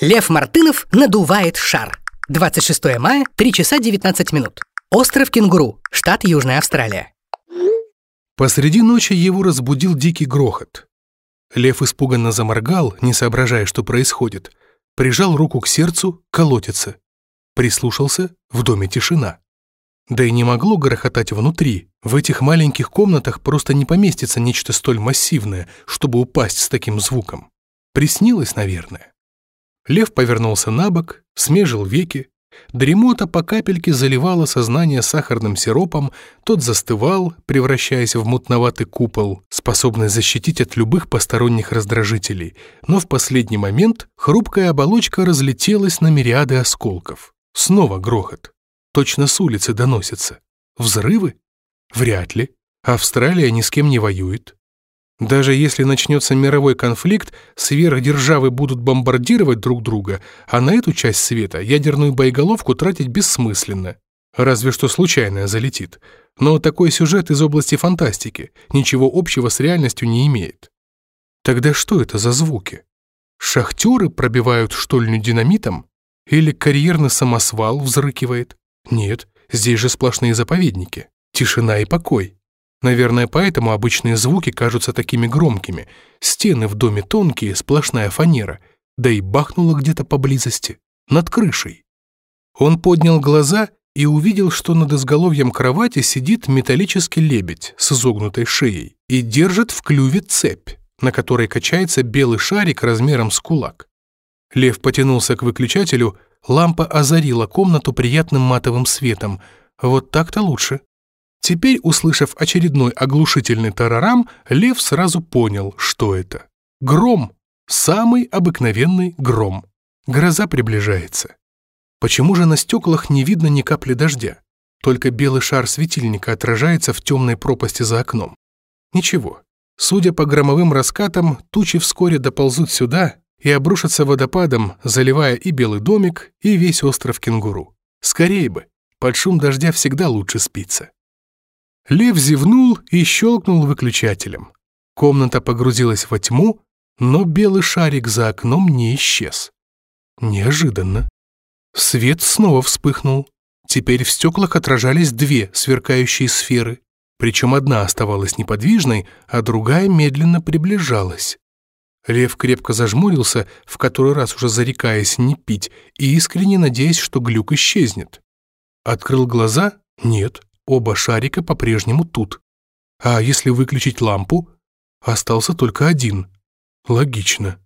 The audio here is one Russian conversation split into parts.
Лев Мартынов надувает шар. 26 мая, 3 часа 19 минут. Остров Кенгуру, штат Южная Австралия. Посреди ночи его разбудил дикий грохот. Лев испуганно заморгал, не соображая, что происходит. Прижал руку к сердцу, колотится. Прислушался, в доме тишина. Да и не могло грохотать внутри. В этих маленьких комнатах просто не поместится нечто столь массивное, чтобы упасть с таким звуком. Приснилось, наверное. Лев повернулся на бок, смежил веки. Дремота по капельке заливала сознание сахарным сиропом, тот застывал, превращаясь в мутноватый купол, способный защитить от любых посторонних раздражителей. Но в последний момент хрупкая оболочка разлетелась на мириады осколков. Снова грохот. Точно с улицы доносится. Взрывы? Вряд ли. Австралия ни с кем не воюет. Даже если начнется мировой конфликт, сверхдержавы будут бомбардировать друг друга, а на эту часть света ядерную боеголовку тратить бессмысленно. Разве что случайная залетит. Но такой сюжет из области фантастики ничего общего с реальностью не имеет. Тогда что это за звуки? Шахтеры пробивают штольню динамитом? Или карьерный самосвал взрыкивает? Нет, здесь же сплошные заповедники. Тишина и покой. Наверное, поэтому обычные звуки кажутся такими громкими. Стены в доме тонкие, сплошная фанера. Да и бахнуло где-то поблизости, над крышей. Он поднял глаза и увидел, что над изголовьем кровати сидит металлический лебедь с изогнутой шеей и держит в клюве цепь, на которой качается белый шарик размером с кулак. Лев потянулся к выключателю, лампа озарила комнату приятным матовым светом. Вот так-то лучше. Теперь, услышав очередной оглушительный тарарам, Лев сразу понял, что это. Гром. Самый обыкновенный гром. Гроза приближается. Почему же на стеклах не видно ни капли дождя? Только белый шар светильника отражается в темной пропасти за окном. Ничего. Судя по громовым раскатам, тучи вскоре доползут сюда и обрушатся водопадом, заливая и белый домик, и весь остров кенгуру. Скорее бы. Под шум дождя всегда лучше спится. Лев зевнул и щелкнул выключателем. Комната погрузилась во тьму, но белый шарик за окном не исчез. Неожиданно. Свет снова вспыхнул. Теперь в стеклах отражались две сверкающие сферы. Причем одна оставалась неподвижной, а другая медленно приближалась. Лев крепко зажмурился, в который раз уже зарекаясь не пить, и искренне надеясь, что глюк исчезнет. Открыл глаза? Нет. Оба шарика по-прежнему тут. А если выключить лампу? Остался только один. Логично.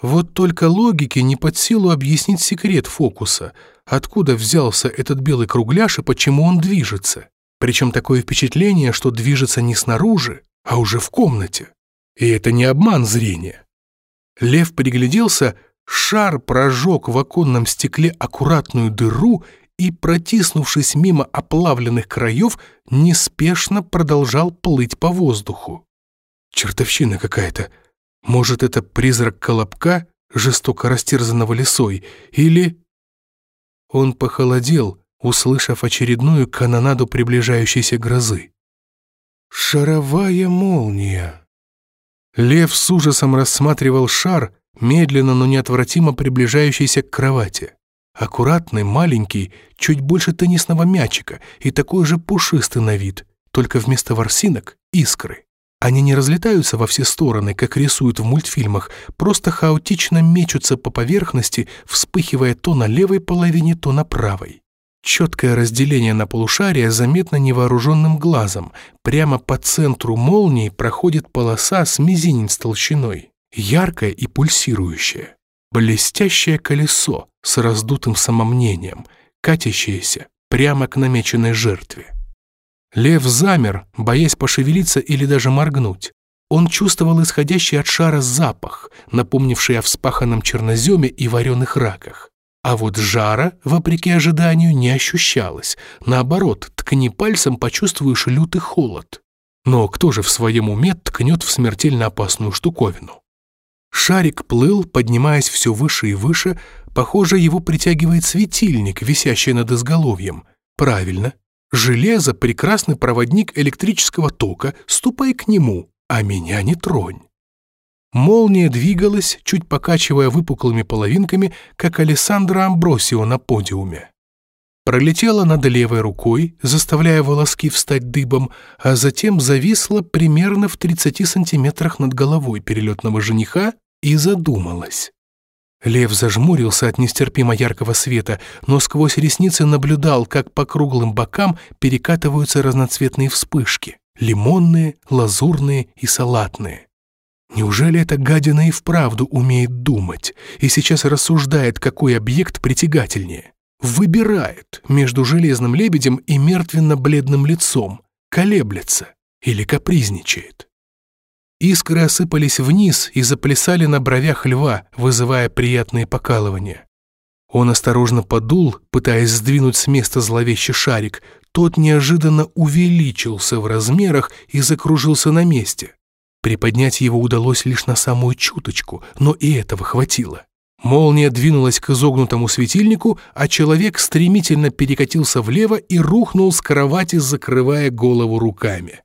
Вот только логике не под силу объяснить секрет фокуса. Откуда взялся этот белый кругляш и почему он движется? Причем такое впечатление, что движется не снаружи, а уже в комнате. И это не обман зрения. Лев пригляделся, шар прожег в оконном стекле аккуратную дыру и, протиснувшись мимо оплавленных краев, неспешно продолжал плыть по воздуху. Чертовщина какая-то. Может, это призрак Колобка, жестоко растерзанного лесой, или... Он похолодел, услышав очередную канонаду приближающейся грозы. Шаровая молния. Лев с ужасом рассматривал шар, медленно, но неотвратимо приближающийся к кровати. Аккуратный, маленький, чуть больше теннисного мячика и такой же пушистый на вид, только вместо ворсинок — искры. Они не разлетаются во все стороны, как рисуют в мультфильмах, просто хаотично мечутся по поверхности, вспыхивая то на левой половине, то на правой. Четкое разделение на полушария заметно невооруженным глазом. Прямо по центру молнии проходит полоса с мизинец толщиной, яркая и пульсирующая. Блестящее колесо с раздутым самомнением, катящееся прямо к намеченной жертве. Лев замер, боясь пошевелиться или даже моргнуть. Он чувствовал исходящий от шара запах, напомнивший о вспаханном черноземе и вареных раках. А вот жара, вопреки ожиданию, не ощущалось. Наоборот, ткни пальцем, почувствуешь лютый холод. Но кто же в своем уме ткнет в смертельно опасную штуковину? Шарик плыл, поднимаясь все выше и выше. Похоже, его притягивает светильник, висящий над изголовьем. Правильно. Железо — прекрасный проводник электрического тока. Ступай к нему, а меня не тронь. Молния двигалась, чуть покачивая выпуклыми половинками, как Алессандро Амбросио на подиуме. Пролетела над левой рукой, заставляя волоски встать дыбом, а затем зависла примерно в 30 сантиметрах над головой перелетного жениха и задумалась. Лев зажмурился от нестерпимо яркого света, но сквозь ресницы наблюдал, как по круглым бокам перекатываются разноцветные вспышки — лимонные, лазурные и салатные. Неужели эта гадина и вправду умеет думать и сейчас рассуждает, какой объект притягательнее? Выбирает между железным лебедем и мертвенно-бледным лицом, колеблется или капризничает. Искры осыпались вниз и заплясали на бровях льва, вызывая приятные покалывания. Он осторожно подул, пытаясь сдвинуть с места зловещий шарик. Тот неожиданно увеличился в размерах и закружился на месте. Приподнять его удалось лишь на самую чуточку, но и этого хватило. Молния двинулась к изогнутому светильнику, а человек стремительно перекатился влево и рухнул с кровати, закрывая голову руками.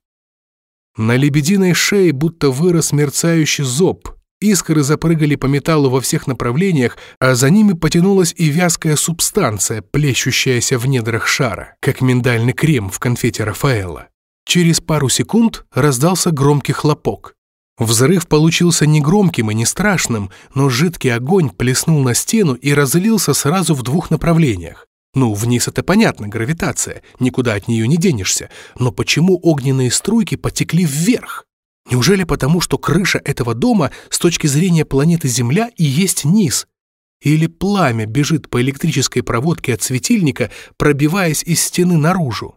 На лебединой шее будто вырос мерцающий зоб. Искры запрыгали по металлу во всех направлениях, а за ними потянулась и вязкая субстанция, плещущаяся в недрах шара, как миндальный крем в конфете Рафаэла. Через пару секунд раздался громкий хлопок. Взрыв получился не громким и не страшным, но жидкий огонь плеснул на стену и разлился сразу в двух направлениях. Ну, вниз это понятно, гравитация, никуда от нее не денешься. Но почему огненные струйки потекли вверх? Неужели потому, что крыша этого дома с точки зрения планеты Земля и есть низ? Или пламя бежит по электрической проводке от светильника, пробиваясь из стены наружу?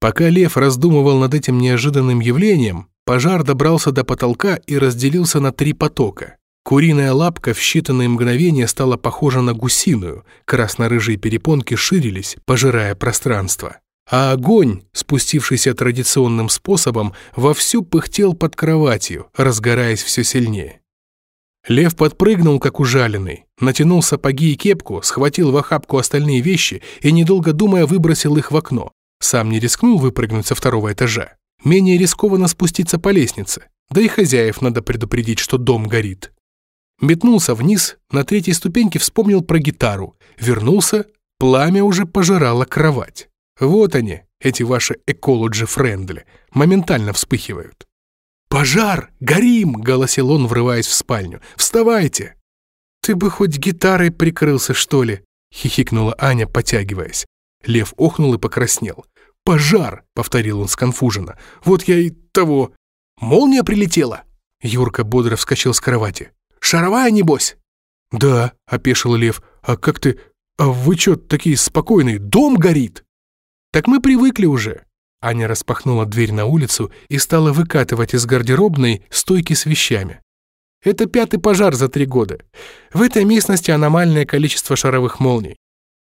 Пока Лев раздумывал над этим неожиданным явлением, пожар добрался до потолка и разделился на три потока. Куриная лапка в считанные мгновения стала похожа на гусиную, красно-рыжие перепонки ширились, пожирая пространство. А огонь, спустившийся традиционным способом, вовсю пыхтел под кроватью, разгораясь все сильнее. Лев подпрыгнул, как ужаленный, натянул сапоги и кепку, схватил в охапку остальные вещи и, недолго думая, выбросил их в окно. Сам не рискнул выпрыгнуть со второго этажа. Менее рискованно спуститься по лестнице. Да и хозяев надо предупредить, что дом горит. Метнулся вниз, на третьей ступеньке вспомнил про гитару. Вернулся, пламя уже пожирало кровать. Вот они, эти ваши экологи-френдли, моментально вспыхивают. «Пожар! Горим!» — голосил он, врываясь в спальню. «Вставайте!» «Ты бы хоть гитарой прикрылся, что ли?» — хихикнула Аня, потягиваясь. Лев охнул и покраснел. «Пожар!» — повторил он сконфуженно. «Вот я и того...» «Молния прилетела!» Юрка бодро вскочил с кровати. «Шаровая, небось?» «Да», — опешил Лев. «А как ты... А вы чё такие спокойные? Дом горит!» «Так мы привыкли уже!» Аня распахнула дверь на улицу и стала выкатывать из гардеробной стойки с вещами. «Это пятый пожар за три года. В этой местности аномальное количество шаровых молний.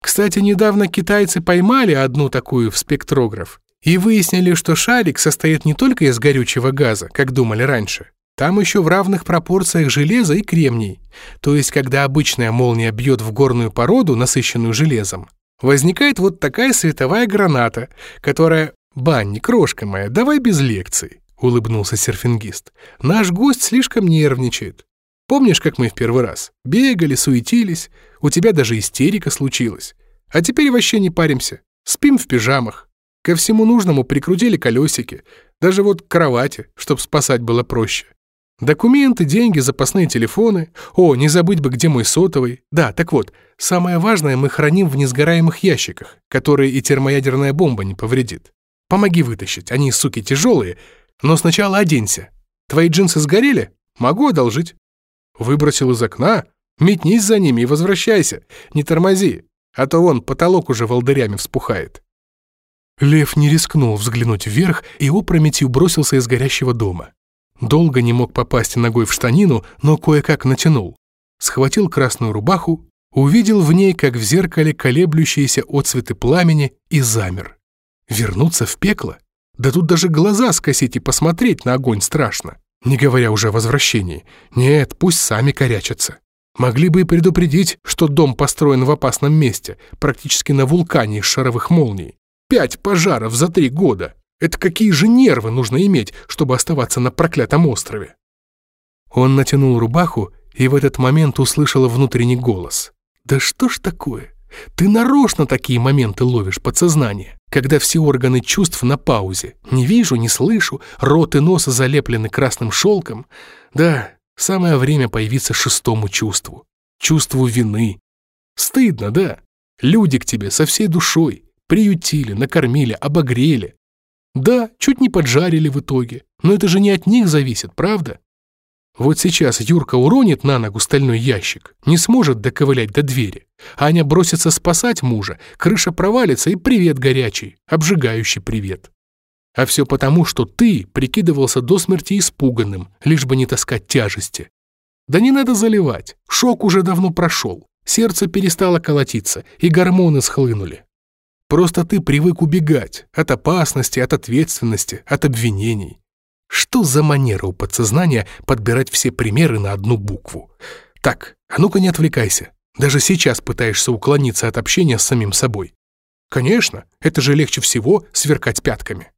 Кстати, недавно китайцы поймали одну такую в спектрограф и выяснили, что шарик состоит не только из горючего газа, как думали раньше. Там еще в равных пропорциях железа и кремний. То есть, когда обычная молния бьет в горную породу, насыщенную железом, возникает вот такая световая граната, которая... «Банни, крошка моя, давай без лекций», — улыбнулся серфингист. «Наш гость слишком нервничает. Помнишь, как мы в первый раз? Бегали, суетились, у тебя даже истерика случилась. А теперь вообще не паримся. Спим в пижамах. Ко всему нужному прикрутили колесики. Даже вот к кровати, чтобы спасать было проще. Документы, деньги, запасные телефоны. О, не забыть бы, где мой сотовый. Да, так вот, самое важное мы храним в несгораемых ящиках, которые и термоядерная бомба не повредит. Помоги вытащить, они, суки, тяжелые. Но сначала оденься. Твои джинсы сгорели? Могу одолжить. Выбросил из окна? Метнись за ними и возвращайся. Не тормози, а то вон потолок уже волдырями вспухает». Лев не рискнул взглянуть вверх и опрометью бросился из горящего дома. Долго не мог попасть ногой в штанину, но кое-как натянул. Схватил красную рубаху, увидел в ней, как в зеркале, колеблющиеся отцветы пламени и замер. Вернуться в пекло? Да тут даже глаза скосить и посмотреть на огонь страшно. Не говоря уже о возвращении. Нет, пусть сами корячатся. Могли бы и предупредить, что дом построен в опасном месте, практически на вулкане из шаровых молний. Пять пожаров за три года. Это какие же нервы нужно иметь, чтобы оставаться на проклятом острове? Он натянул рубаху и в этот момент услышал внутренний голос. «Да что ж такое? Ты нарочно такие моменты ловишь подсознание, когда все органы чувств на паузе. Не вижу, не слышу, рот и нос залеплены красным шелком. Да, самое время появиться шестому чувству. Чувству вины. Стыдно, да? Люди к тебе со всей душой. Приютили, накормили, обогрели. Да, чуть не поджарили в итоге. Но это же не от них зависит, правда? Вот сейчас Юрка уронит на ногу стальной ящик, не сможет доковылять до двери. Аня бросится спасать мужа, крыша провалится и привет горячий, обжигающий привет. А все потому, что ты прикидывался до смерти испуганным, лишь бы не таскать тяжести. Да не надо заливать, шок уже давно прошел, сердце перестало колотиться и гормоны схлынули. Просто ты привык убегать от опасности, от ответственности, от обвинений. Что за манера у подсознания подбирать все примеры на одну букву? Так, а ну-ка не отвлекайся. Даже сейчас пытаешься уклониться от общения с самим собой. Конечно, это же легче всего сверкать пятками.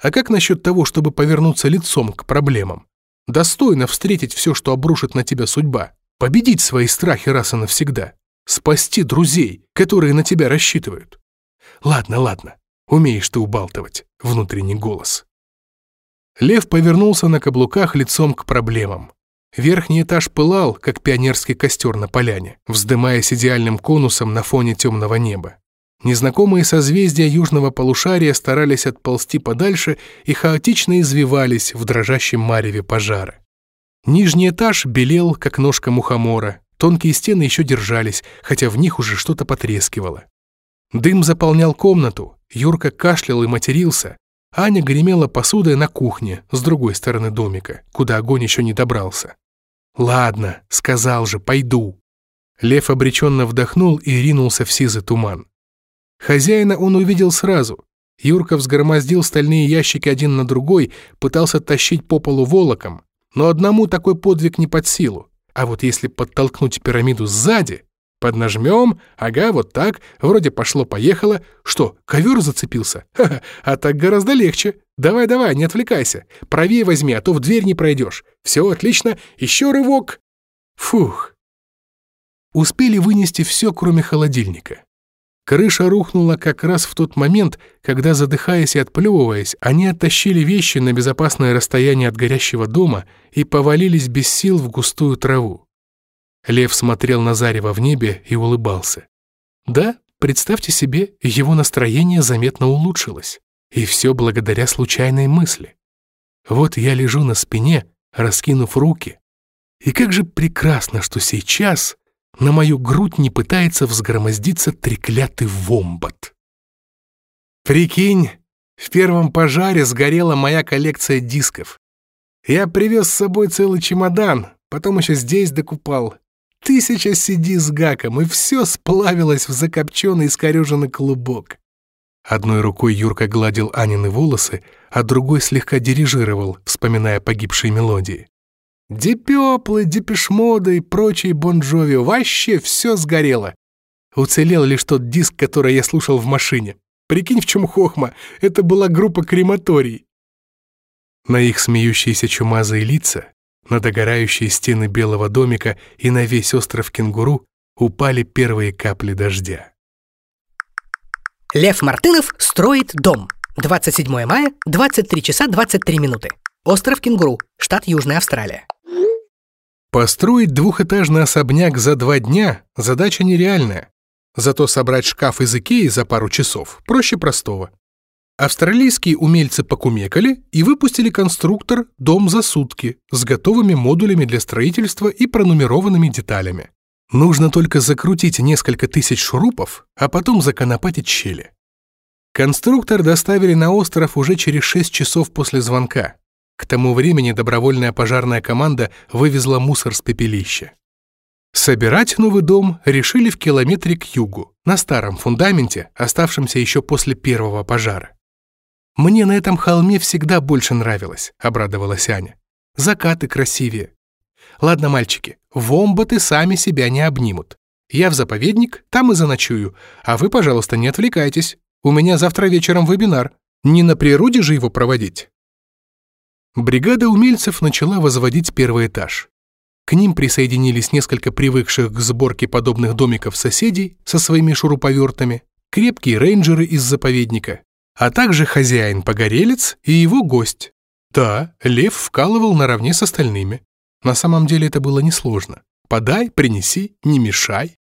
А как насчет того, чтобы повернуться лицом к проблемам? Достойно встретить все, что обрушит на тебя судьба. Победить свои страхи раз и навсегда. Спасти друзей, которые на тебя рассчитывают. Ладно, ладно, умеешь ты убалтывать, внутренний голос. Лев повернулся на каблуках лицом к проблемам. Верхний этаж пылал, как пионерский костер на поляне, вздымаясь идеальным конусом на фоне темного неба. Незнакомые созвездия южного полушария старались отползти подальше и хаотично извивались в дрожащем мареве пожара. Нижний этаж белел, как ножка мухомора, тонкие стены еще держались, хотя в них уже что-то потрескивало. Дым заполнял комнату, Юрка кашлял и матерился, Аня гремела посудой на кухне с другой стороны домика, куда огонь еще не добрался. «Ладно, сказал же, пойду». Лев обреченно вдохнул и ринулся в сизый туман. Хозяина он увидел сразу. Юрка взгромоздил стальные ящики один на другой, пытался тащить по полу волоком, но одному такой подвиг не под силу. А вот если подтолкнуть пирамиду сзади, Поднажмем, ага, вот так, вроде пошло-поехало. Что, ковер зацепился? Ха-ха, а так гораздо легче. Давай-давай, не отвлекайся. Правее возьми, а то в дверь не пройдешь. Все, отлично, еще рывок. Фух. Успели вынести все, кроме холодильника. Крыша рухнула как раз в тот момент, когда, задыхаясь и отплевываясь, они оттащили вещи на безопасное расстояние от горящего дома и повалились без сил в густую траву. Лев смотрел на зарево в небе и улыбался. Да, представьте себе, его настроение заметно улучшилось. И все благодаря случайной мысли. Вот я лежу на спине, раскинув руки. И как же прекрасно, что сейчас на мою грудь не пытается взгромоздиться треклятый вомбат. Прикинь, в первом пожаре сгорела моя коллекция дисков. Я привез с собой целый чемодан, потом еще здесь докупал. Тысяча CD с гаком, и все сплавилось в закопченный искореженный клубок. Одной рукой Юрка гладил Анины волосы, а другой слегка дирижировал, вспоминая погибшие мелодии. Дипеплы, депешмоды и прочие бонжови, вообще все сгорело. Уцелел лишь тот диск, который я слушал в машине. Прикинь, в чем хохма, это была группа крематорий. На их смеющиеся чумазые лица на догорающие стены белого домика и на весь остров кенгуру упали первые капли дождя. Лев Мартынов строит дом. 27 мая, 23 часа 23 минуты. Остров Кенгуру, штат Южная Австралия. Построить двухэтажный особняк за два дня – задача нереальная. Зато собрать шкаф из Икеи за пару часов проще простого. Австралийские умельцы покумекали и выпустили конструктор «Дом за сутки» с готовыми модулями для строительства и пронумерованными деталями. Нужно только закрутить несколько тысяч шурупов, а потом законопатить щели. Конструктор доставили на остров уже через 6 часов после звонка. К тому времени добровольная пожарная команда вывезла мусор с пепелища. Собирать новый дом решили в километре к югу, на старом фундаменте, оставшемся еще после первого пожара. «Мне на этом холме всегда больше нравилось», — обрадовалась Аня. «Закаты красивее». «Ладно, мальчики, вомбаты сами себя не обнимут. Я в заповедник, там и заночую. А вы, пожалуйста, не отвлекайтесь. У меня завтра вечером вебинар. Не на природе же его проводить». Бригада умельцев начала возводить первый этаж. К ним присоединились несколько привыкших к сборке подобных домиков соседей со своими шуруповертами, крепкие рейнджеры из заповедника, а также хозяин-погорелец и его гость. Да, лев вкалывал наравне с остальными. На самом деле это было несложно. Подай, принеси, не мешай.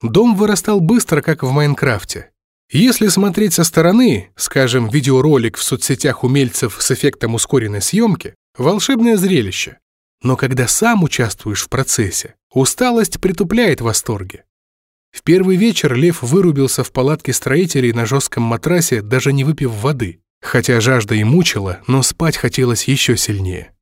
Дом вырастал быстро, как в Майнкрафте. Если смотреть со стороны, скажем, видеоролик в соцсетях умельцев с эффектом ускоренной съемки, волшебное зрелище. Но когда сам участвуешь в процессе, усталость притупляет восторги. В первый вечер Лев вырубился в палатке строителей на жестком матрасе, даже не выпив воды, хотя жажда и мучила, но спать хотелось еще сильнее.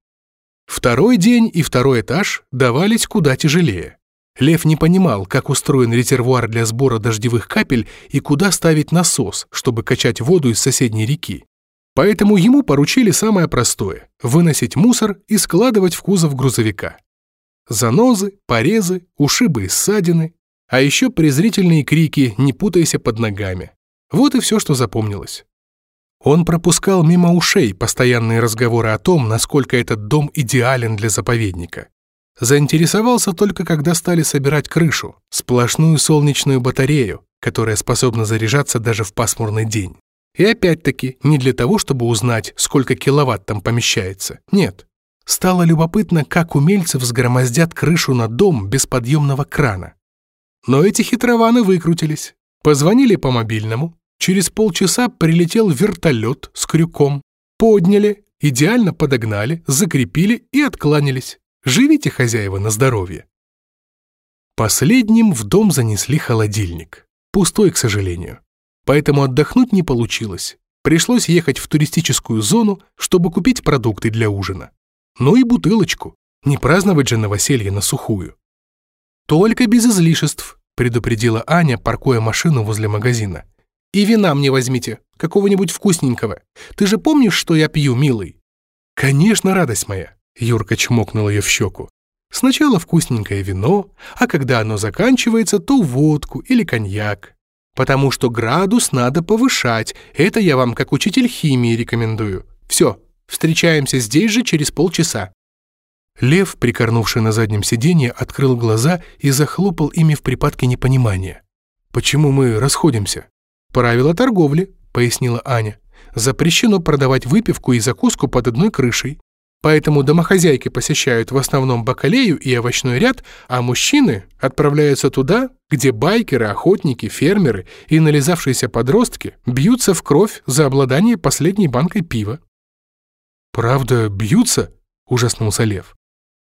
Второй день и второй этаж давались куда тяжелее. Лев не понимал, как устроен резервуар для сбора дождевых капель и куда ставить насос, чтобы качать воду из соседней реки. Поэтому ему поручили самое простое – выносить мусор и складывать в кузов грузовика. Занозы, порезы, ушибы и ссадины, а еще презрительные крики «не путайся под ногами». Вот и все, что запомнилось. Он пропускал мимо ушей постоянные разговоры о том, насколько этот дом идеален для заповедника. Заинтересовался только, когда стали собирать крышу, сплошную солнечную батарею, которая способна заряжаться даже в пасмурный день. И опять-таки не для того, чтобы узнать, сколько киловатт там помещается. Нет. Стало любопытно, как умельцы взгромоздят крышу на дом без подъемного крана. Но эти хитрованы выкрутились. Позвонили по мобильному. Через полчаса прилетел вертолет с крюком. Подняли, идеально подогнали, закрепили и откланялись. Живите, хозяева, на здоровье. Последним в дом занесли холодильник. Пустой, к сожалению. Поэтому отдохнуть не получилось. Пришлось ехать в туристическую зону, чтобы купить продукты для ужина. Ну и бутылочку. Не праздновать же новоселье на сухую. «Только без излишеств», — предупредила Аня, паркуя машину возле магазина. «И вина мне возьмите, какого-нибудь вкусненького. Ты же помнишь, что я пью, милый?» «Конечно, радость моя», — Юрка чмокнул ее в щеку. «Сначала вкусненькое вино, а когда оно заканчивается, то водку или коньяк. Потому что градус надо повышать, это я вам как учитель химии рекомендую. Все, встречаемся здесь же через полчаса». Лев, прикорнувший на заднем сиденье, открыл глаза и захлопал ими в припадке непонимания. «Почему мы расходимся?» «Правила торговли», — пояснила Аня. «Запрещено продавать выпивку и закуску под одной крышей. Поэтому домохозяйки посещают в основном бакалею и овощной ряд, а мужчины отправляются туда, где байкеры, охотники, фермеры и нализавшиеся подростки бьются в кровь за обладание последней банкой пива». «Правда, бьются?» — ужаснулся Лев.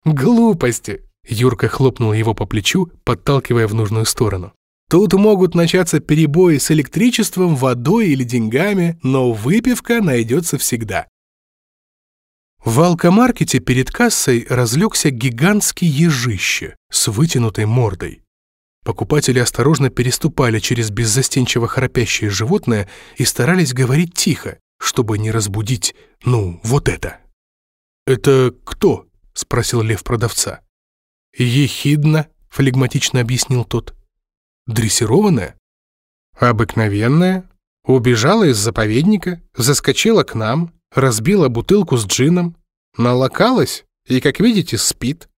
«Глупости!» — Юрка хлопнул его по плечу, подталкивая в нужную сторону. «Тут могут начаться перебои с электричеством, водой или деньгами, но выпивка найдется всегда». В алкомаркете перед кассой разлегся гигантский ежище с вытянутой мордой. Покупатели осторожно переступали через беззастенчиво храпящее животное и старались говорить тихо, чтобы не разбудить, ну, вот это. «Это кто?» — спросил Лев продавца. «Ехидна», — флегматично объяснил тот. «Дрессированная?» «Обыкновенная. Убежала из заповедника, заскочила к нам, разбила бутылку с джином, налокалась и, как видите, спит».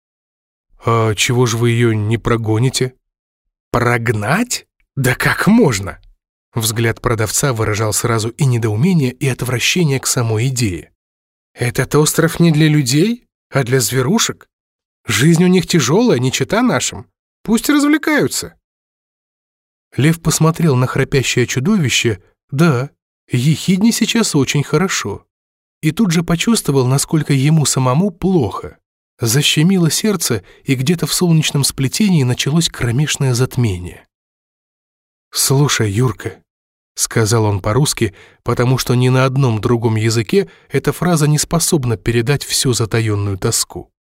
«А чего же вы ее не прогоните?» «Прогнать? Да как можно?» Взгляд продавца выражал сразу и недоумение, и отвращение к самой идее. «Этот остров не для людей? А для зверушек? Жизнь у них тяжелая, не чита нашим. Пусть развлекаются. Лев посмотрел на храпящее чудовище. Да, ехидне сейчас очень хорошо. И тут же почувствовал, насколько ему самому плохо. Защемило сердце, и где-то в солнечном сплетении началось кромешное затмение. «Слушай, Юрка», — сказал он по-русски, потому что ни на одном другом языке эта фраза не способна передать всю затаенную тоску.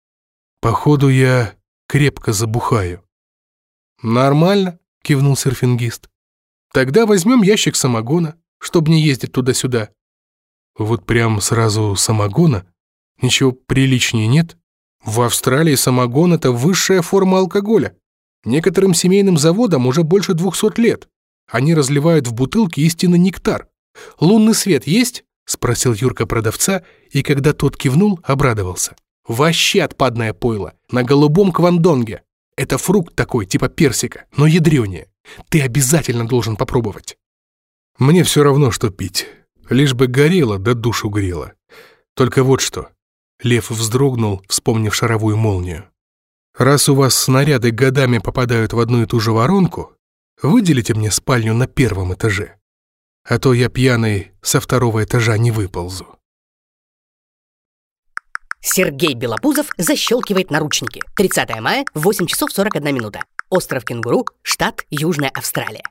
«Походу, я крепко забухаю». «Нормально», — кивнул серфингист. «Тогда возьмем ящик самогона, чтобы не ездить туда-сюда». «Вот прям сразу самогона? Ничего приличнее нет?» В Австралии самогон – это высшая форма алкоголя. Некоторым семейным заводам уже больше 200 лет. Они разливают в бутылки истинный нектар. «Лунный свет есть?» – спросил Юрка продавца, и когда тот кивнул, обрадовался. Вообще отпадное пойло. На голубом квандонге. Это фрукт такой, типа персика, но ядрёнее. Ты обязательно должен попробовать. Мне все равно, что пить. Лишь бы горело, да душу грело. Только вот что. Лев вздрогнул, вспомнив шаровую молнию. Раз у вас снаряды годами попадают в одну и ту же воронку, выделите мне спальню на первом этаже. А то я пьяный со второго этажа не выползу. Сергей Белопузов защелкивает наручники. 30 мая, 8 часов 41 минута. Остров Кенгуру, штат Южная Австралия.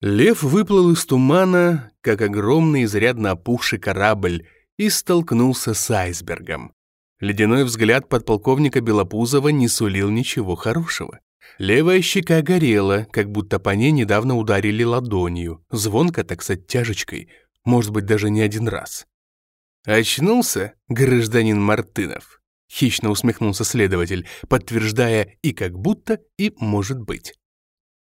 Лев выплыл из тумана, как огромный изрядно опухший корабль, и столкнулся с айсбергом. Ледяной взгляд подполковника Белопузова не сулил ничего хорошего. Левая щека горела, как будто по ней недавно ударили ладонью, звонко, так с оттяжечкой, может быть, даже не один раз. «Очнулся, гражданин Мартынов?» — хищно усмехнулся следователь, подтверждая и как будто, и может быть.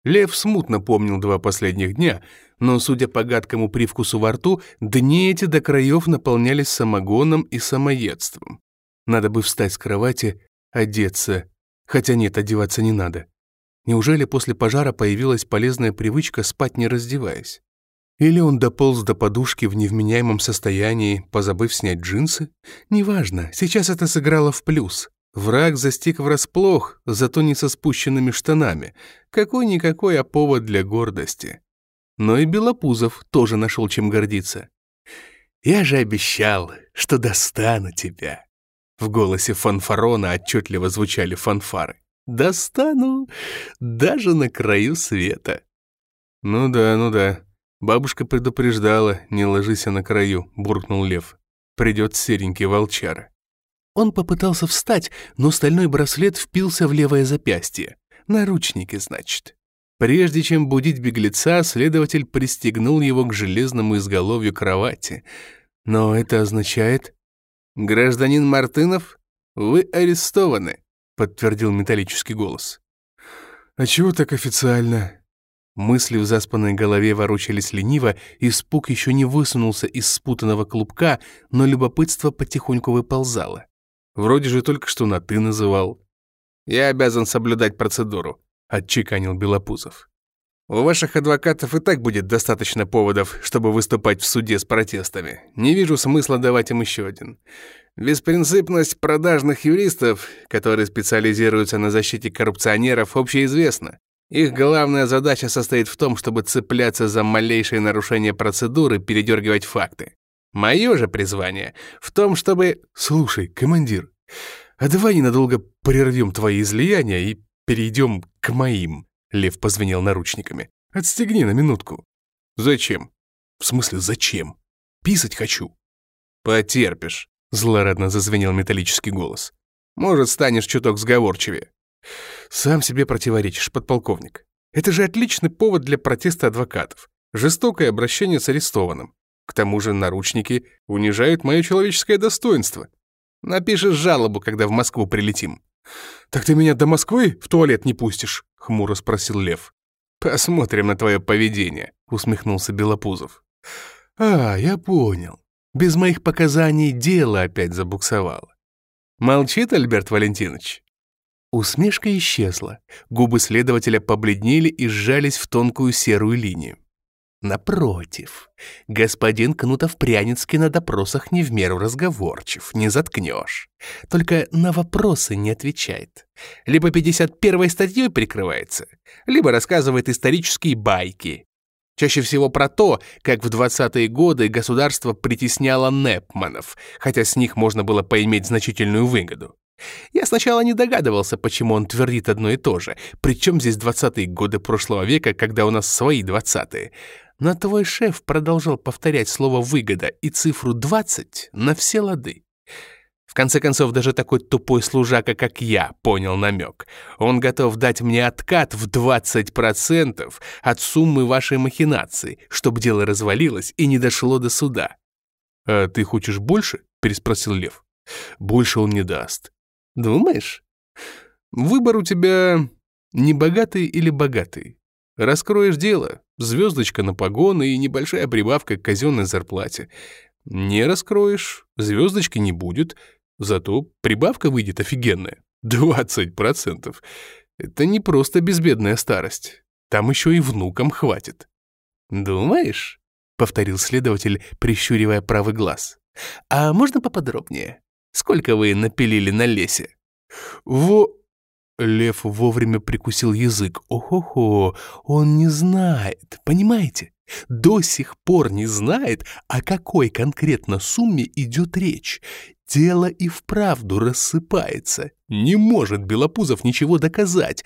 Лев смутно помнил два последних дня, но, судя по гадкому привкусу во рту, дни эти до краев наполнялись самогоном и самоедством. Надо бы встать с кровати, одеться. Хотя нет, одеваться не надо. Неужели после пожара появилась полезная привычка спать не раздеваясь? Или он дополз до подушки в невменяемом состоянии, позабыв снять джинсы? Неважно, сейчас это сыграло в плюс. Враг застиг врасплох, зато не со спущенными штанами. Какой-никакой, а повод для гордости. Но и Белопузов тоже нашел чем гордиться. «Я же обещал, что достану тебя». В голосе фанфарона отчетливо звучали фанфары. «Достану даже на краю света». «Ну да, ну да», Бабушка предупреждала, не ложись на краю, буркнул лев. Придет серенький волчара. Он попытался встать, но стальной браслет впился в левое запястье. Наручники, значит. Прежде чем будить беглеца, следователь пристегнул его к железному изголовью кровати. Но это означает... «Гражданин Мартынов, вы арестованы», — подтвердил металлический голос. «А чего так официально?» Мысли в заспанной голове ворочались лениво, испуг еще не высунулся из спутанного клубка, но любопытство потихоньку выползало. Вроде же только что на «ты» называл. «Я обязан соблюдать процедуру», — отчеканил Белопузов. «У ваших адвокатов и так будет достаточно поводов, чтобы выступать в суде с протестами. Не вижу смысла давать им еще один. Беспринципность продажных юристов, которые специализируются на защите коррупционеров, общеизвестна. Их главная задача состоит в том, чтобы цепляться за малейшие нарушения процедуры, передергивать факты. Мое же призвание в том, чтобы... Слушай, командир, а давай ненадолго прервем твои излияния и перейдем к моим. Лев позвенел наручниками. Отстегни на минутку. Зачем? В смысле, зачем? Писать хочу. Потерпишь, злорадно зазвенел металлический голос. Может, станешь чуток сговорчивее. Сам себе противоречишь, подполковник. Это же отличный повод для протеста адвокатов. Жестокое обращение с арестованным. К тому же наручники унижают мое человеческое достоинство. Напишешь жалобу, когда в Москву прилетим. «Так ты меня до Москвы в туалет не пустишь?» — хмуро спросил Лев. «Посмотрим на твое поведение», — усмехнулся Белопузов. «А, я понял. Без моих показаний дело опять забуксовало. Молчит Альберт Валентинович?» Усмешка исчезла. Губы следователя побледнели и сжались в тонкую серую линию. Напротив, господин Кнутов-Пряницкий на допросах не в меру разговорчив, не заткнешь. Только на вопросы не отвечает. Либо 51-й статьей прикрывается, либо рассказывает исторические байки. Чаще всего про то, как в 20-е годы государство притесняло Непманов, хотя с них можно было поиметь значительную выгоду. Я сначала не догадывался, почему он твердит одно и то же. Причем здесь двадцатые годы прошлого века, когда у нас свои двадцатые. Но твой шеф продолжал повторять слово «выгода» и цифру 20 на все лады. В конце концов, даже такой тупой служака, как я, понял намек. Он готов дать мне откат в 20% от суммы вашей махинации, чтобы дело развалилось и не дошло до суда. «А ты хочешь больше?» — переспросил Лев. «Больше он не даст. Думаешь? Выбор у тебя не богатый или богатый. Раскроешь дело, звездочка на погоны и небольшая прибавка к казенной зарплате. Не раскроешь, звездочки не будет, Зато прибавка выйдет офигенная. 20%. Это не просто безбедная старость. Там еще и внукам хватит. «Думаешь?» — повторил следователь, прищуривая правый глаз. «А можно поподробнее? Сколько вы напилили на лесе?» «Во...» Лев вовремя прикусил язык. «Охо-хо, он не знает, понимаете? До сих пор не знает, о какой конкретно сумме идет речь. Дело и вправду рассыпается. Не может Белопузов ничего доказать.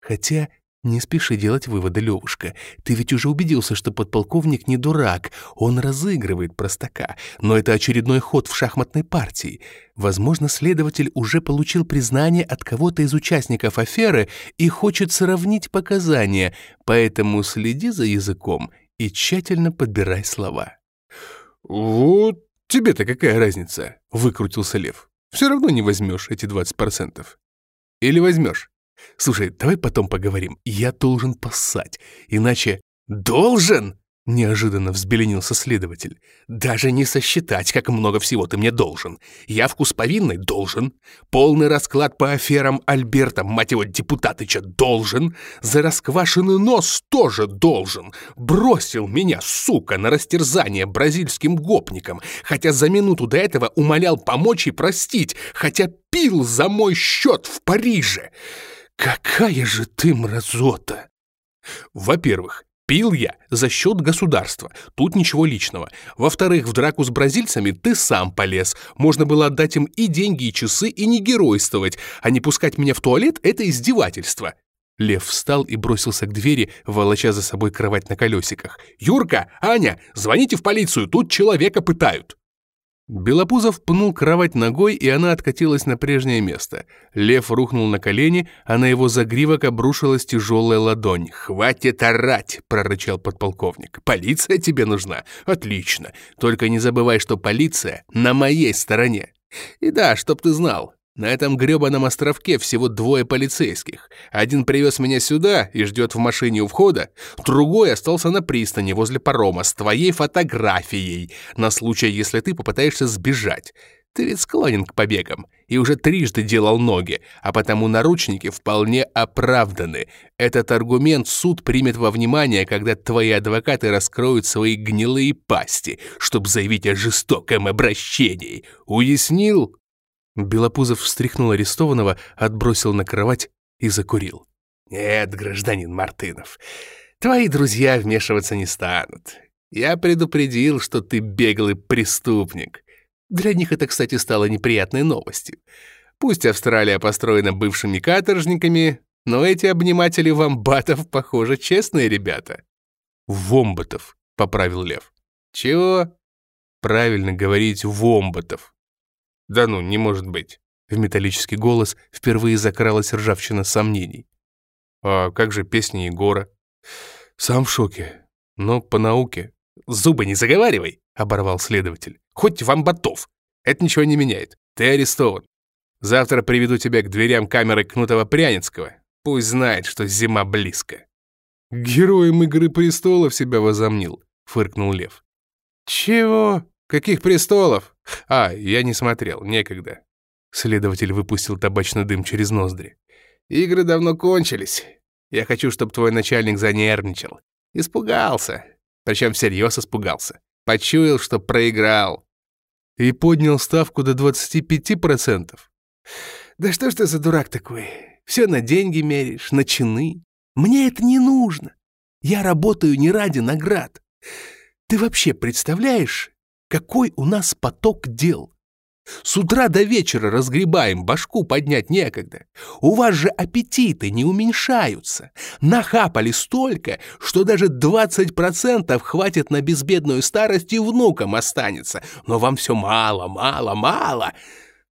Хотя не спеши делать выводы, Левушка. Ты ведь уже убедился, что подполковник не дурак. Он разыгрывает простака. Но это очередной ход в шахматной партии. Возможно, следователь уже получил признание от кого-то из участников аферы и хочет сравнить показания, поэтому следи за языком и тщательно подбирай слова. «Вот тебе-то какая разница?» — выкрутился Лев. «Все равно не возьмешь эти 20%. Или возьмешь?» Слушай, давай потом поговорим. Я должен поссать, иначе... Должен? Неожиданно взбеленился следователь. «Даже не сосчитать, как много всего ты мне должен. Явку с повинной должен. Полный расклад по аферам Альберта, мать его, депутатыча, должен. За расквашенный нос тоже должен. Бросил меня, сука, на растерзание бразильским гопникам, хотя за минуту до этого умолял помочь и простить, хотя пил за мой счет в Париже. Какая же ты мразота!» Во-первых, Пил я за счет государства, тут ничего личного. Во-вторых, в драку с бразильцами ты сам полез. Можно было отдать им и деньги, и часы, и не геройствовать, а не пускать меня в туалет — это издевательство. Лев встал и бросился к двери, волоча за собой кровать на колесиках. «Юрка! Аня! Звоните в полицию, тут человека пытают!» Белопузов пнул кровать ногой, и она откатилась на прежнее место. Лев рухнул на колени, а на его загривок обрушилась тяжелая ладонь. «Хватит орать!» — прорычал подполковник. «Полиция тебе нужна? Отлично! Только не забывай, что полиция на моей стороне. И да, чтоб ты знал, на этом грёбаном островке всего двое полицейских. Один привез меня сюда и ждет в машине у входа, другой остался на пристани возле парома с твоей фотографией на случай, если ты попытаешься сбежать. Ты ведь склонен к побегам и уже трижды делал ноги, а потому наручники вполне оправданы. Этот аргумент суд примет во внимание, когда твои адвокаты раскроют свои гнилые пасти, чтобы заявить о жестоком обращении. Уяснил? Белопузов встряхнул арестованного, отбросил на кровать и закурил. «Нет, гражданин Мартынов, твои друзья вмешиваться не станут. Я предупредил, что ты беглый преступник. Для них это, кстати, стало неприятной новостью. Пусть Австралия построена бывшими каторжниками, но эти обниматели вамбатов, похоже, честные ребята». «Вомбатов», — поправил Лев. «Чего?» «Правильно говорить вомбатов», «Да ну, не может быть!» В металлический голос впервые закралась ржавчина сомнений. «А как же песни Егора?» «Сам в шоке. Но по науке...» «Зубы не заговаривай!» — оборвал следователь. «Хоть вам ботов! Это ничего не меняет. Ты арестован. Завтра приведу тебя к дверям камеры Кнутова-Пряницкого. Пусть знает, что зима близко». «Героем Игры престолов себя возомнил», — фыркнул Лев. «Чего? Каких престолов? А, я не смотрел, некогда. Следователь выпустил табачный дым через ноздри. Игры давно кончились. Я хочу, чтобы твой начальник занервничал. Испугался. Причем всерьез испугался. Почуял, что проиграл. И поднял ставку до 25%. Да что ж ты за дурак такой? Все на деньги меришь, на чины. Мне это не нужно. Я работаю не ради наград. Ты вообще представляешь, какой у нас поток дел? С утра до вечера разгребаем, башку поднять некогда. У вас же аппетиты не уменьшаются. Нахапали столько, что даже 20% хватит на безбедную старость и внукам останется. Но вам все мало, мало, мало.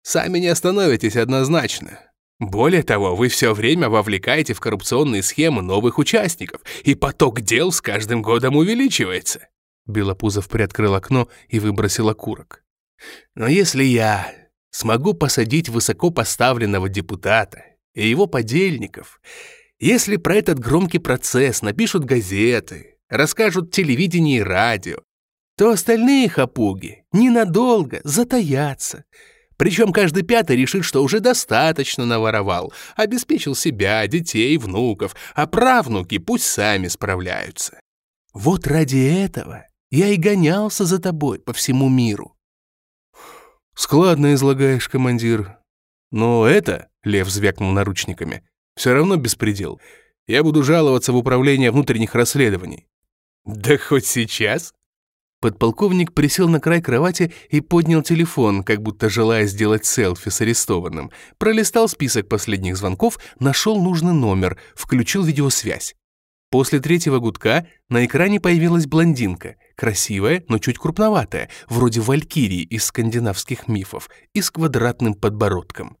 Сами не остановитесь однозначно. Более того, вы все время вовлекаете в коррупционные схемы новых участников, и поток дел с каждым годом увеличивается. Белопузов приоткрыл окно и выбросил окурок. «Но если я смогу посадить высокопоставленного депутата и его подельников, если про этот громкий процесс напишут газеты, расскажут телевидение и радио, то остальные хапуги ненадолго затаятся, Причем каждый пятый решит, что уже достаточно наворовал, обеспечил себя, детей, внуков, а правнуки пусть сами справляются. Вот ради этого я и гонялся за тобой по всему миру. Складно излагаешь, командир. Но это, Лев звякнул наручниками, все равно беспредел. Я буду жаловаться в управление внутренних расследований. Да хоть сейчас, Подполковник присел на край кровати и поднял телефон, как будто желая сделать селфи с арестованным. Пролистал список последних звонков, нашел нужный номер, включил видеосвязь. После третьего гудка на экране появилась блондинка, красивая, но чуть крупноватая, вроде валькирии из скандинавских мифов, и с квадратным подбородком.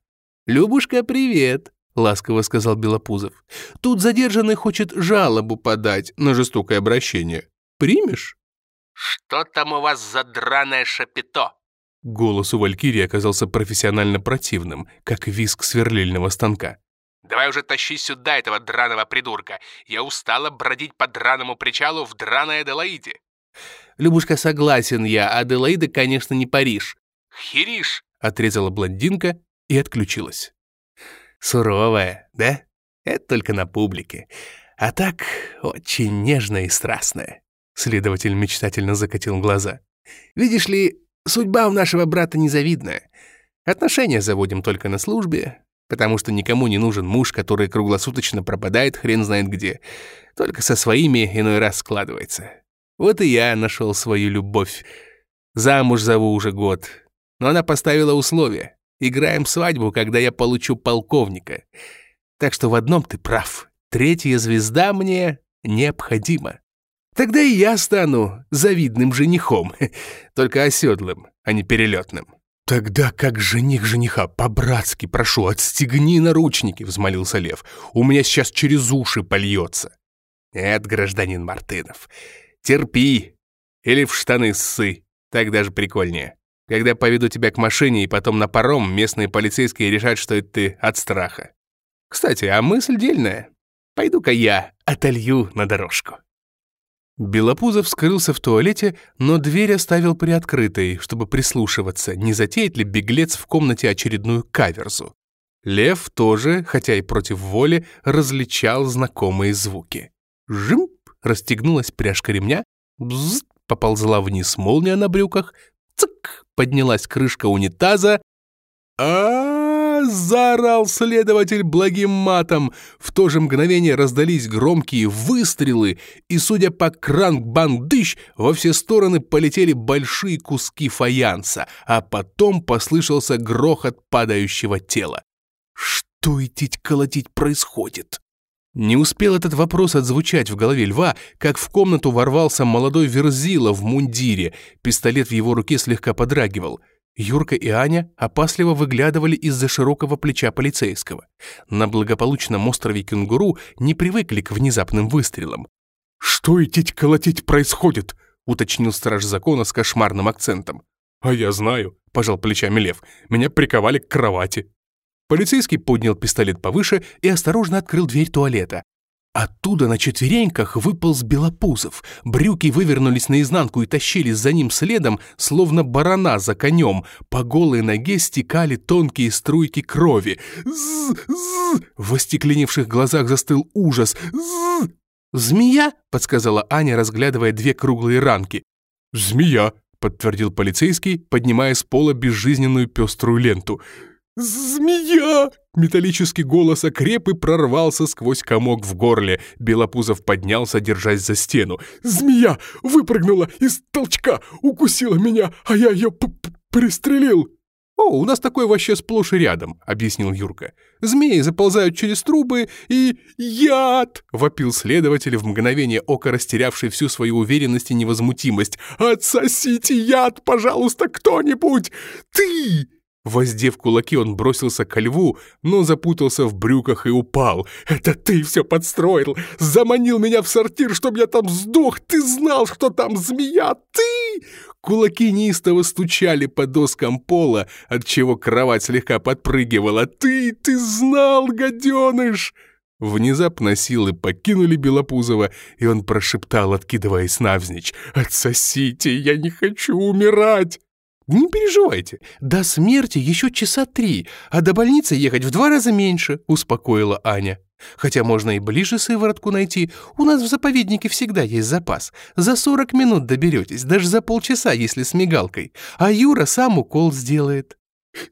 «Любушка, привет!» — ласково сказал Белопузов. «Тут задержанный хочет жалобу подать на жестокое обращение. Примешь?» «Что там у вас за драное шапито?» Голос у Валькирии оказался профессионально противным, как виск сверлильного станка. «Давай уже тащи сюда этого драного придурка. Я устала бродить по драному причалу в драной Аделаиде». «Любушка, согласен я, Аделаида, конечно, не Париж». «Хериш!» — отрезала блондинка и отключилась. «Суровая, да? Это только на публике. А так очень нежная и страстная». Следователь мечтательно закатил глаза. «Видишь ли, судьба у нашего брата незавидная. Отношения заводим только на службе, потому что никому не нужен муж, который круглосуточно пропадает хрен знает где. Только со своими иной раз складывается. Вот и я нашел свою любовь. Замуж зову уже год. Но она поставила условия. Играем свадьбу, когда я получу полковника. Так что в одном ты прав. Третья звезда мне необходима. Тогда и я стану завидным женихом, только оседлым, а не перелетным». «Тогда как жених жениха, по-братски прошу, отстегни наручники», — взмолился Лев. «У меня сейчас через уши польется». «Нет, гражданин Мартынов, терпи. Или в штаны ссы, так даже прикольнее. Когда поведу тебя к машине и потом на паром, местные полицейские решат, что это ты от страха. Кстати, а мысль дельная. Пойду-ка я отолью на дорожку». Белопузов скрылся в туалете, но дверь оставил приоткрытой, чтобы прислушиваться, не затеет ли беглец в комнате очередную каверзу. Лев тоже, хотя и против воли, различал знакомые звуки. Жимп! Расстегнулась пряжка ремня, бзз, поползла вниз молния на брюках, цик! Поднялась крышка унитаза. а заорал следователь благим матом. В то же мгновение раздались громкие выстрелы, и, судя по кранг-бандыщ, во все стороны полетели большие куски фаянса, а потом послышался грохот падающего тела. Что идти колотить происходит? Не успел этот вопрос отзвучать в голове льва, как в комнату ворвался молодой верзила в мундире. Пистолет в его руке слегка подрагивал — Юрка и Аня опасливо выглядывали из-за широкого плеча полицейского. На благополучном острове Кенгуру не привыкли к внезапным выстрелам. «Что и тить колотить происходит?» — уточнил страж закона с кошмарным акцентом. «А я знаю», — пожал плечами Лев. «Меня приковали к кровати». Полицейский поднял пистолет повыше и осторожно открыл дверь туалета. Оттуда на четвереньках выполз Белопузов. Брюки вывернулись наизнанку и тащились за ним следом, словно барана за конем. По голой ноге стекали тонкие струйки крови. «З-з-з!» В остекленевших глазах застыл ужас. «З-з!» «Змея?» — подсказала Аня, разглядывая две круглые ранки. «Змея!» — подтвердил полицейский, поднимая с пола безжизненную пеструю ленту. «Змея!» Металлический голос окреп и прорвался сквозь комок в горле. Белопузов поднялся, держась за стену. «Змея! Выпрыгнула из толчка! Укусила меня, а я ее пристрелил!» «О, у нас такое вообще сплошь и рядом», — объяснил Юрка. «Змеи заползают через трубы и... яд!» — вопил следователь в мгновение ока, растерявший всю свою уверенность и невозмутимость. «Отсосите яд, пожалуйста, кто-нибудь! Ты!» Воздев кулаки, он бросился ко льву, но запутался в брюках и упал. «Это ты все подстроил! Заманил меня в сортир, чтобы я там сдох! Ты знал, что там змея! Ты!» Кулаки неистово стучали по доскам пола, отчего кровать слегка подпрыгивала. «Ты! Ты знал, гаденыш!» Внезапно силы покинули Белопузова, и он прошептал, откидываясь навзничь. «Отсосите! Я не хочу умирать!» «Не переживайте, до смерти еще часа три, а до больницы ехать в два раза меньше», — успокоила Аня. «Хотя можно и ближе сыворотку найти. У нас в заповеднике всегда есть запас. За 40 минут доберетесь, даже за полчаса, если с мигалкой. А Юра сам укол сделает».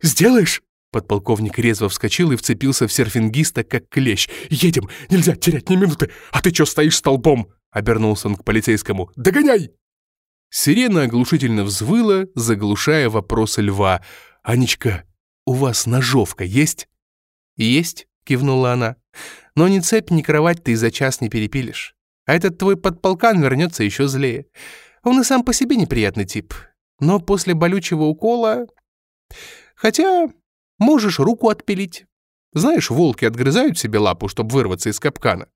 «Сделаешь?» Подполковник резво вскочил и вцепился в серфингиста, как клещ. «Едем! Нельзя терять ни минуты! А ты чё стоишь столбом?» Обернулся он к полицейскому. «Догоняй!» Сирена оглушительно взвыла, заглушая вопросы льва. «Анечка, у вас ножовка есть?» «Есть», — кивнула она. «Но ни цепь, ни кровать ты за час не перепилишь. А этот твой подполкан вернется еще злее. Он и сам по себе неприятный тип. Но после болючего укола... Хотя можешь руку отпилить. Знаешь, волки отгрызают себе лапу, чтобы вырваться из капкана.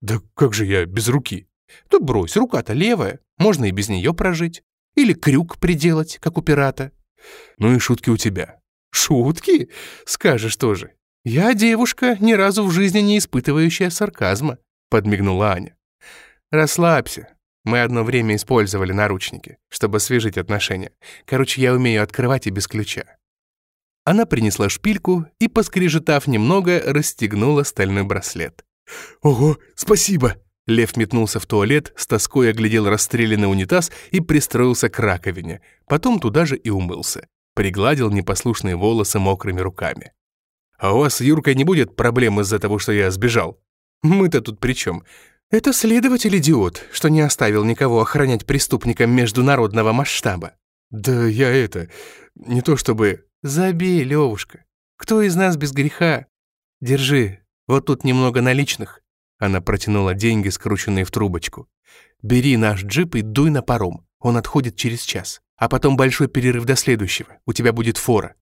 Да как же я без руки? То брось, рука-то левая, можно и без нее прожить. Или крюк приделать, как у пирата. Ну и шутки у тебя. Шутки? Скажешь тоже. Я девушка, ни разу в жизни не испытывающая сарказма, подмигнула Аня. Расслабься. Мы одно время использовали наручники, чтобы освежить отношения. Короче, я умею открывать и без ключа. Она принесла шпильку и, поскрежетав немного, расстегнула стальной браслет. «Ого, спасибо!» Лев метнулся в туалет, с тоской оглядел расстрелянный унитаз и пристроился к раковине. Потом туда же и умылся. Пригладил непослушные волосы мокрыми руками. «А у вас с Юркой не будет проблем из-за того, что я сбежал? Мы-то тут при чем? Это следователь-идиот, что не оставил никого охранять преступникам международного масштаба». «Да я это... не то чтобы...» «Забей, Левушка. Кто из нас без греха? Держи, вот тут немного наличных. Она протянула деньги, скрученные в трубочку. «Бери наш джип и дуй на паром. Он отходит через час. А потом большой перерыв до следующего. У тебя будет фора.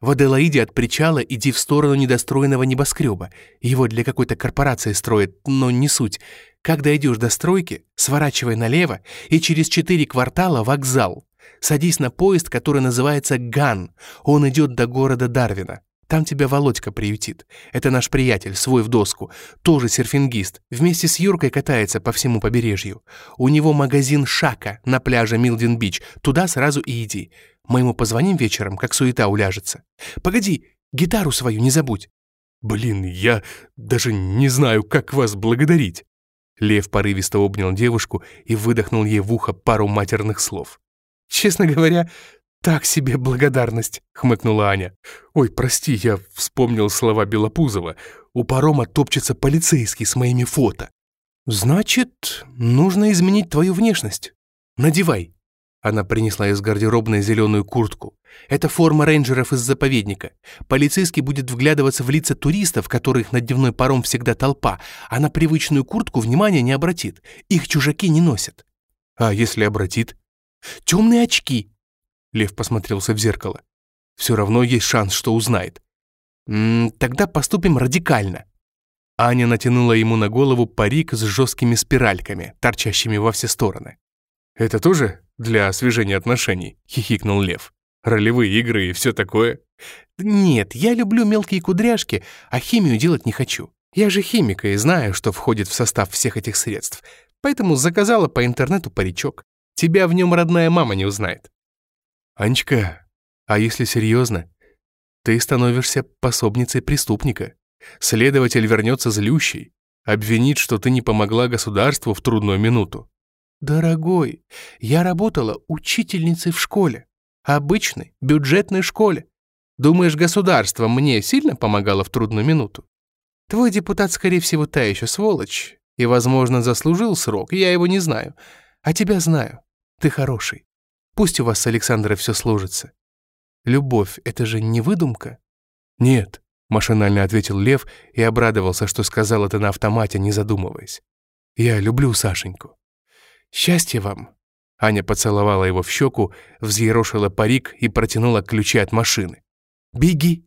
В Аделаиде от причала иди в сторону недостроенного небоскреба. Его для какой-то корпорации строят, но не суть. Как дойдешь до стройки, сворачивай налево и через четыре квартала вокзал. Садись на поезд, который называется «Ган». Он идет до города Дарвина. Там тебя Володька приютит. Это наш приятель, свой в доску. Тоже серфингист. Вместе с Юркой катается по всему побережью. У него магазин «Шака» на пляже Милден-Бич. Туда сразу и иди. Мы ему позвоним вечером, как суета уляжется. Погоди, гитару свою не забудь. Блин, я даже не знаю, как вас благодарить. Лев порывисто обнял девушку и выдохнул ей в ухо пару матерных слов. Честно говоря, «Так себе благодарность», — хмыкнула Аня. «Ой, прости, я вспомнил слова Белопузова. У парома топчется полицейский с моими фото». «Значит, нужно изменить твою внешность. Надевай». Она принесла из гардеробной зеленую куртку. Это форма рейнджеров из заповедника. Полицейский будет вглядываться в лица туристов, которых на дневной паром всегда толпа, а на привычную куртку внимания не обратит. Их чужаки не носят. А если обратит? Темные очки, Лев посмотрелся в зеркало. Все равно есть шанс, что узнает. М -м, тогда поступим радикально. Аня натянула ему на голову парик с жесткими спиральками, торчащими во все стороны. «Это тоже для освежения отношений?» — хихикнул Лев. «Ролевые игры и все такое?» «Нет, я люблю мелкие кудряшки, а химию делать не хочу. Я же химика и знаю, что входит в состав всех этих средств. Поэтому заказала по интернету паричок. Тебя в нем родная мама не узнает». «Анечка, а если серьезно, ты становишься пособницей преступника. Следователь вернется злющий, обвинит, что ты не помогла государству в трудную минуту». «Дорогой, я работала учительницей в школе. Обычной, бюджетной школе. Думаешь, государство мне сильно помогало в трудную минуту? Твой депутат, скорее всего, та еще сволочь, и, возможно, заслужил срок, я его не знаю. А тебя знаю. Ты хороший. Пусть у вас с Александрой все сложится. Любовь — это же не выдумка?» «Нет», — машинально ответил Лев и обрадовался, что сказал это на автомате, не задумываясь. «Я люблю Сашеньку». «Счастья вам!» Аня поцеловала его в щеку, взъерошила парик и протянула ключи от машины. «Беги!»